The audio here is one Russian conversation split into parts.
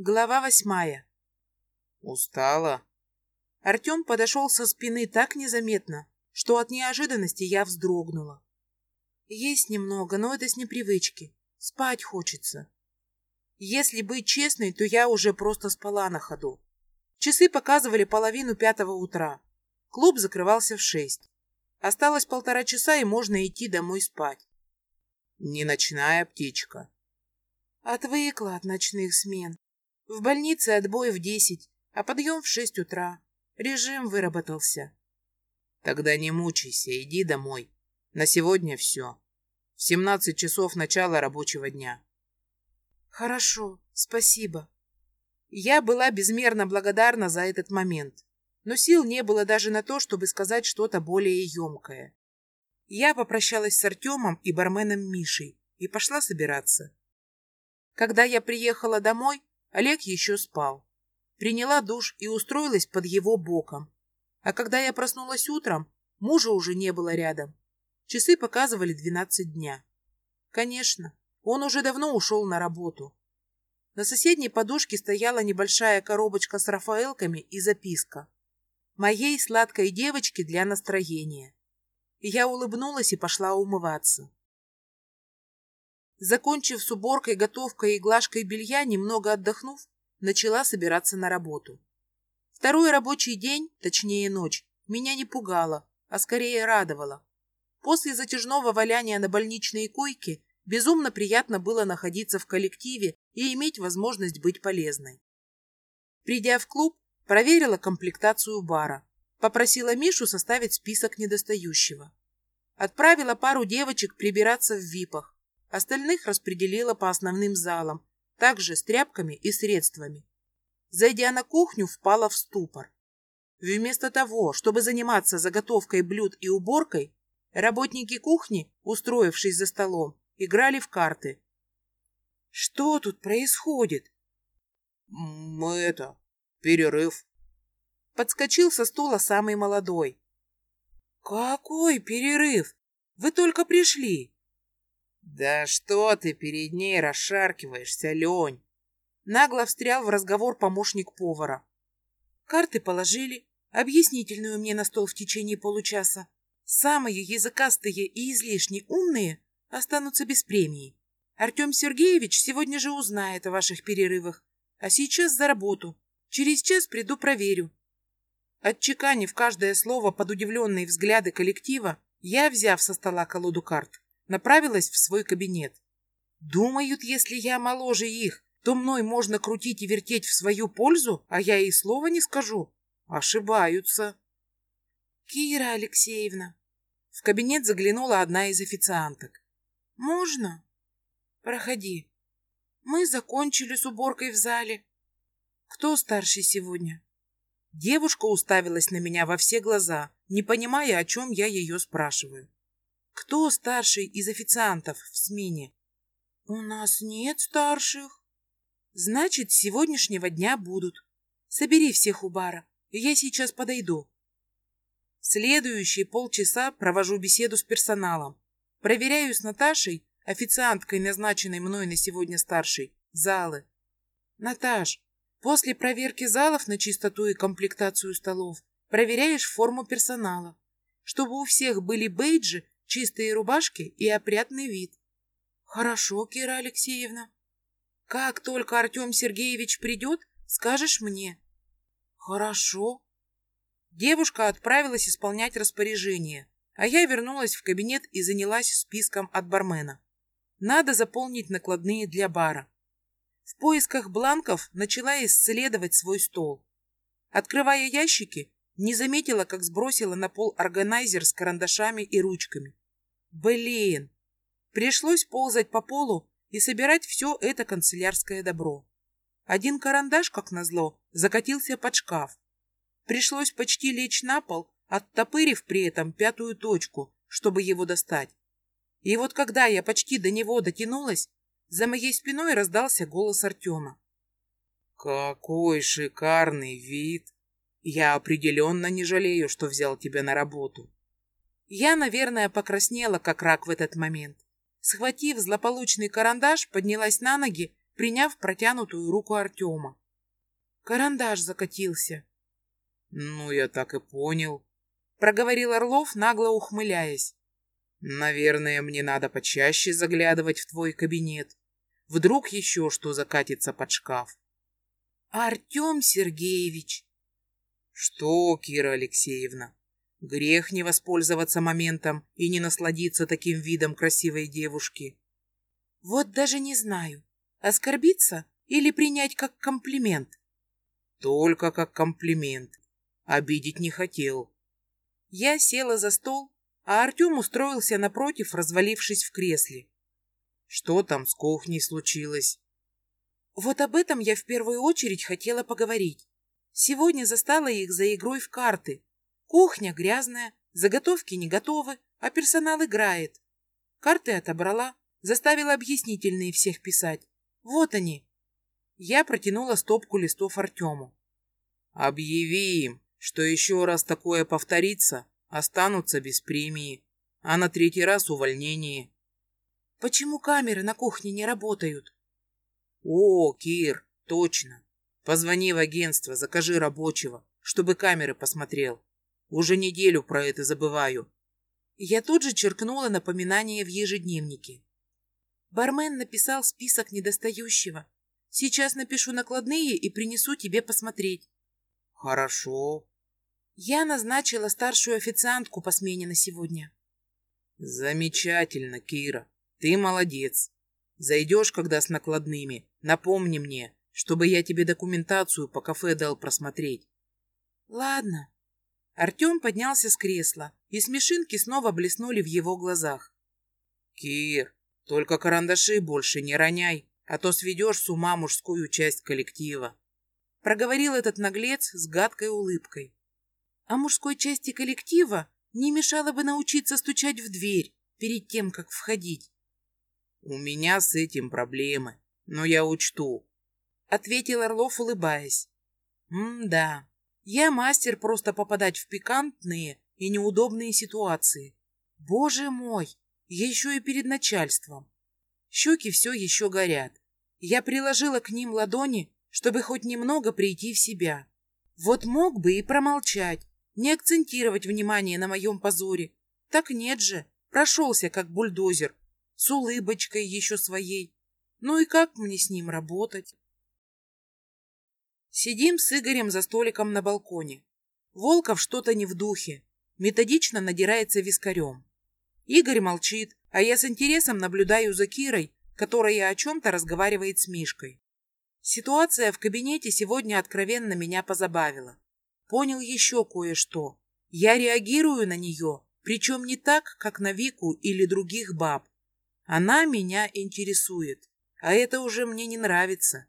Глава восьмая. Устала? Артем подошел со спины так незаметно, что от неожиданности я вздрогнула. Есть немного, но это с непривычки. Спать хочется. Если быть честной, то я уже просто спала на ходу. Часы показывали половину пятого утра. Клуб закрывался в шесть. Осталось полтора часа, и можно идти домой спать. Не ночная птичка. Отвыкла от ночных смен. В больнице отбой в десять, а подъем в шесть утра. Режим выработался. Тогда не мучайся, иди домой. На сегодня все. В семнадцать часов начала рабочего дня. Хорошо, спасибо. Я была безмерно благодарна за этот момент, но сил не было даже на то, чтобы сказать что-то более емкое. Я попрощалась с Артемом и барменом Мишей и пошла собираться. Когда я приехала домой, Олег еще спал. Приняла душ и устроилась под его боком. А когда я проснулась утром, мужа уже не было рядом. Часы показывали двенадцать дня. Конечно, он уже давно ушел на работу. На соседней подушке стояла небольшая коробочка с рафаэлками и записка. «Моей сладкой девочке для настроения». Я улыбнулась и пошла умываться. Закончив с уборкой, готовкой и глажкой белья, немного отдохнув, начала собираться на работу. Второй рабочий день, точнее ночь, меня не пугало, а скорее радовало. После затяжного валяния на больничной койке безумно приятно было находиться в коллективе и иметь возможность быть полезной. Придя в клуб, проверила комплектацию бара. Попросила Мишу составить список недостающего. Отправила пару девочек прибираться в ВИПах. Остальных распределила по основным залам, также с тряпками и средствами. Зайдя на кухню, впала в ступор. Вместо того, чтобы заниматься заготовкой блюд и уборкой, работники кухни, устроившись за столом, играли в карты. Что тут происходит? Мы это, перерыв. Подскочил со стула самый молодой. Какой перерыв? Вы только пришли. Да что ты перед ней расшаркиваешься, Лень? Нагло встрял в разговор помощник повара. Карты положили, объяснительную мне на стол в течение получаса. Самые языкастые и излишне умные останутся без премии. Артем Сергеевич сегодня же узнает о ваших перерывах, а сейчас за работу. Через час приду проверю. Отчеканив каждое слово под удивленные взгляды коллектива, я, взяв со стола колоду карт, направилась в свой кабинет. Думают, если я моложе их, то мной можно крутить и вертеть в свою пользу, а я и слова не скажу. Ошибаются. Кира Алексеевна. В кабинет заглянула одна из официанток. Можно? Проходи. Мы закончили с уборкой в зале. Кто старший сегодня? Девушка уставилась на меня во все глаза, не понимая, о чем я ее спрашиваю. Кто старший из официантов в смене? У нас нет старших. Значит, с сегодняшнего дня будут. Собери всех у бара, я сейчас подойду. Следующие полчаса провожу беседу с персоналом. Проверяю с Наташей, официанткой, назначенной мной на сегодня старшей, залы. Наташ, после проверки залов на чистоту и комплектацию столов проверяешь форму персонала, чтобы у всех были бейджи чистые рубашки и опрятный вид. Хорошо, Кира Алексеевна. Как только Артем Сергеевич придет, скажешь мне. Хорошо. Девушка отправилась исполнять распоряжение, а я вернулась в кабинет и занялась списком от бармена. Надо заполнить накладные для бара. В поисках бланков начала исследовать свой стол. Открывая ящики, не заметила, как сбросила на пол органайзер с карандашами и ручками. Блин! Пришлось ползать по полу и собирать все это канцелярское добро. Один карандаш, как назло, закатился под шкаф. Пришлось почти лечь на пол, оттопырив при этом пятую точку, чтобы его достать. И вот когда я почти до него дотянулась, за моей спиной раздался голос Артема. «Какой шикарный вид! Я определенно не жалею, что взял тебя на работу. Я, наверное, покраснела, как рак в этот момент. Схватив злополучный карандаш, поднялась на ноги, приняв протянутую руку Артема. Карандаш закатился. «Ну, я так и понял», — проговорил Орлов, нагло ухмыляясь. «Наверное, мне надо почаще заглядывать в твой кабинет. Вдруг еще что закатится под шкаф». «Артем Сергеевич!» «Что, Кира Алексеевна, грех не воспользоваться моментом и не насладиться таким видом красивой девушки?» «Вот даже не знаю, оскорбиться или принять как комплимент?» «Только как комплимент. Обидеть не хотел». Я села за стол, а Артем устроился напротив, развалившись в кресле. «Что там с кухней случилось?» Вот об этом я в первую очередь хотела поговорить. Сегодня застала их за игрой в карты. Кухня грязная, заготовки не готовы, а персонал играет. Карты отобрала, заставила объяснительные всех писать. Вот они. Я протянула стопку листов Артему. «Объяви им, что еще раз такое повторится, останутся без премии, а на третий раз увольнение». «Почему камеры на кухне не работают?» «О, Кир, точно. Позвони в агентство, закажи рабочего, чтобы камеры посмотрел. Уже неделю про это забываю». Я тут же черкнула напоминание в ежедневнике. Бармен написал список недостающего. Сейчас напишу накладные и принесу тебе посмотреть. Хорошо. Я назначила старшую официантку по смене на сегодня. Замечательно, Кира. Ты молодец. Зайдешь, когда с накладными, напомни мне, чтобы я тебе документацию по кафе дал просмотреть. Ладно. Артем поднялся с кресла, и смешинки снова блеснули в его глазах. Кир, только карандаши больше не роняй, а то сведешь с ума мужскую часть коллектива. Проговорил этот наглец с гадкой улыбкой. А мужской части коллектива не мешало бы научиться стучать в дверь перед тем, как входить. «У меня с этим проблемы, но я учту», — ответил Орлов, улыбаясь. «М-да, я мастер просто попадать в пикантные и неудобные ситуации. Боже мой, еще и перед начальством. Щеки все еще горят. Я приложила к ним ладони, чтобы хоть немного прийти в себя. Вот мог бы и промолчать, не акцентировать внимание на моем позоре. Так нет же, прошелся как бульдозер, с улыбочкой еще своей. Ну и как мне с ним работать? Сидим с Игорем за столиком на балконе. Волков что-то не в духе, методично надирается вискарем. Игорь молчит, а я с интересом наблюдаю за Кирой, которая о чем-то разговаривает с Мишкой. Ситуация в кабинете сегодня откровенно меня позабавила. Понял еще кое-что. Я реагирую на нее, причем не так, как на Вику или других баб. Она меня интересует, а это уже мне не нравится.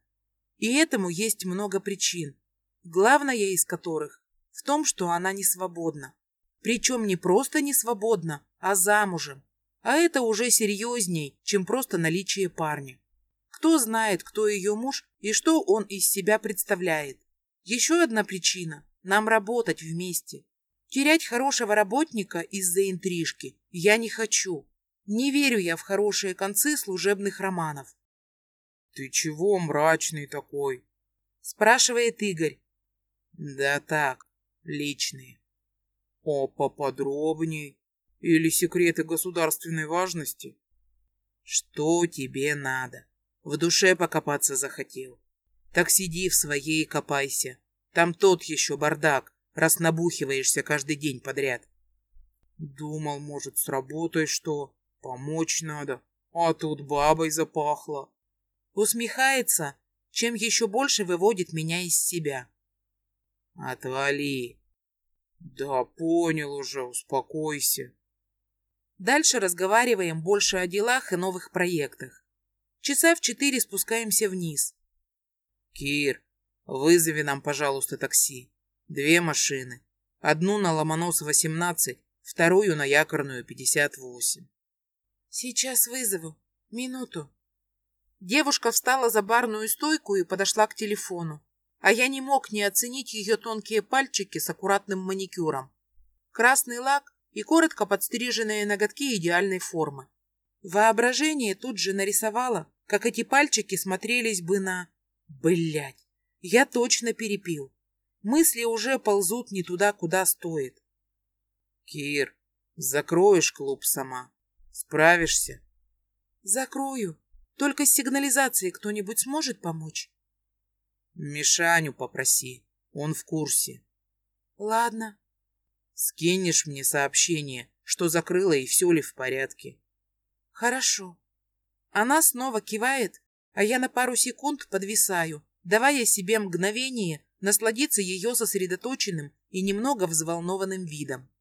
И этому есть много причин, главная из которых в том, что она не свободна. Причем не просто не свободна, а замужем. А это уже серьезней, чем просто наличие парня. Кто знает, кто ее муж и что он из себя представляет. Еще одна причина – нам работать вместе. Терять хорошего работника из-за интрижки я не хочу. Не верю я в хорошие концы служебных романов. «Ты чего мрачный такой?» спрашивает Игорь. «Да так, личные». «О, поподробней? Или секреты государственной важности?» «Что тебе надо? В душе покопаться захотел. Так сиди в своей и копайся. Там тот еще бардак, раз набухиваешься каждый день подряд». «Думал, может, с работой что?» Помочь надо, а тут бабой запахло. Усмехается, чем еще больше выводит меня из себя. Отвали. Да понял уже, успокойся. Дальше разговариваем больше о делах и новых проектах. Часа в четыре спускаемся вниз. Кир, вызови нам, пожалуйста, такси. Две машины. Одну на Ломонос 18, вторую на Якорную 58. Сейчас вызову. Минуту. Девушка встала за барную стойку и подошла к телефону. А я не мог не оценить ее тонкие пальчики с аккуратным маникюром. Красный лак и коротко подстриженные ноготки идеальной формы. Воображение тут же нарисовало, как эти пальчики смотрелись бы на... Блядь, я точно перепил. Мысли уже ползут не туда, куда стоит. Кир, закроешь клуб сама. Справишься? Закрою. Только с сигнализацией кто-нибудь сможет помочь? Мишаню попроси. Он в курсе. Ладно. Скинешь мне сообщение, что закрыла и все ли в порядке. Хорошо. Она снова кивает, а я на пару секунд подвисаю, давая себе мгновение насладиться ее сосредоточенным и немного взволнованным видом.